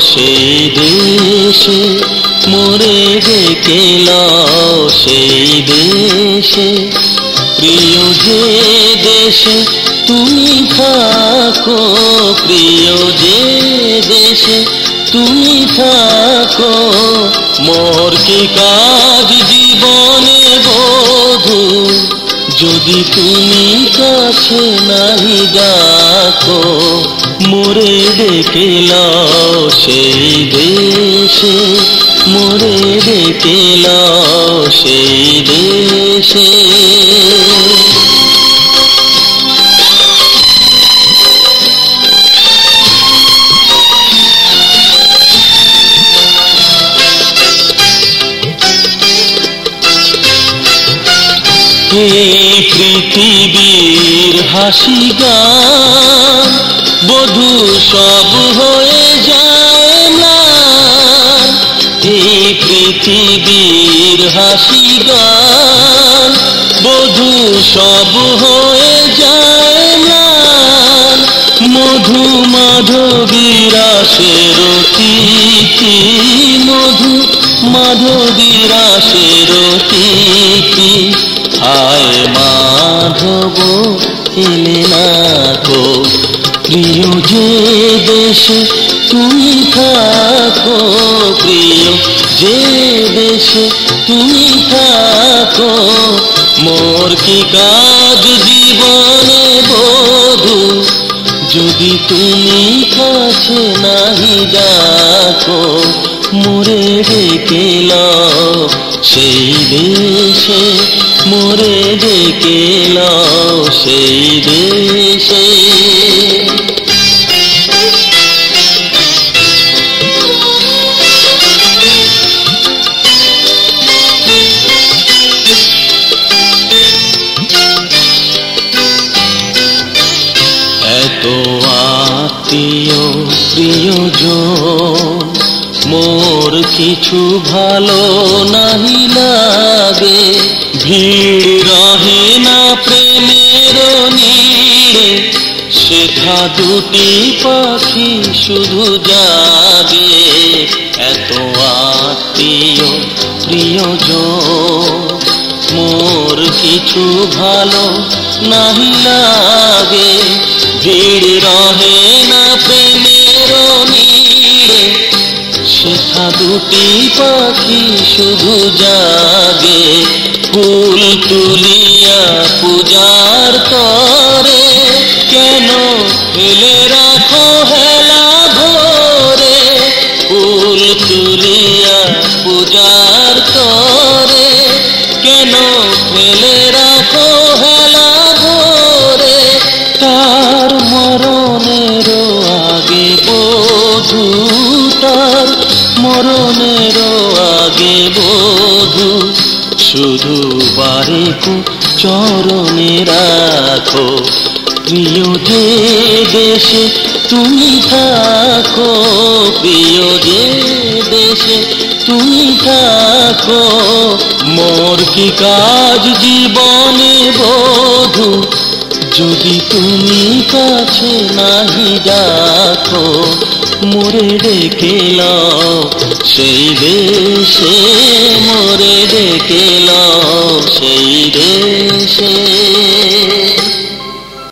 সেই দেশে মোরে ডেকে সেই দেশে। প্রিয় যে দেশে তুমি থাকো, প্রিয় যে দেশে তুমি থাকো, মোর কি কাজ জীবনে বধু? যদি তুমি কাছে নাহি ডাকো মোরে ডেকে সেই দেশে মোরে ডেকে সেই দেশে। এই পৃথিবীর হাসি গান। বধু সব হয়ে যায় না। এই পৃথিবীর হাসি গান, বধু সব হয়ে যায় না। মধু মাধবীরাসের তিথি মধু মাধবীরাসের তিথি হায় মাধব এলে না গো প্রিয় যে দেশে, তুমি থাকো, প্রিয় যে দেশে, তুমি থাকো। মোর কি কাজ জীবনে বধু যদি তুমি কাছে নাহি দেখো মোরে ডেকে সেই দেশে মোরে ডেকে সেই দেশে প্রিয়জন, মোর কিছু ভালো নাহি লাগে। ভিড় রহে না প্রেমের নীড়ে, শেখা দুটি পাখি শুধু যাবে এত আত্মীয় প্রিয়জন, মোর কিছু ভালো নাহি লাগে। ভিড় রহে না দুটি পাখি শুধু জাগে, ফুল তুলিয়া পূজার করে কেন ফেলে রাখো হেলা ভরে ফুল তুলিয়া মরণের আগে বধু, শুধু বারেকু চরণে রাখো। প্রিয় যে দেশে তুমি থাকো, প্রিয় যে দেশে তুমি থাকো, মোর কি কাজ জীবনে বধু? যদি তুমি কাছে নাহি ডাকো মোরে ডেকে সেই দেশে মোরে ডেকে সেই দেশে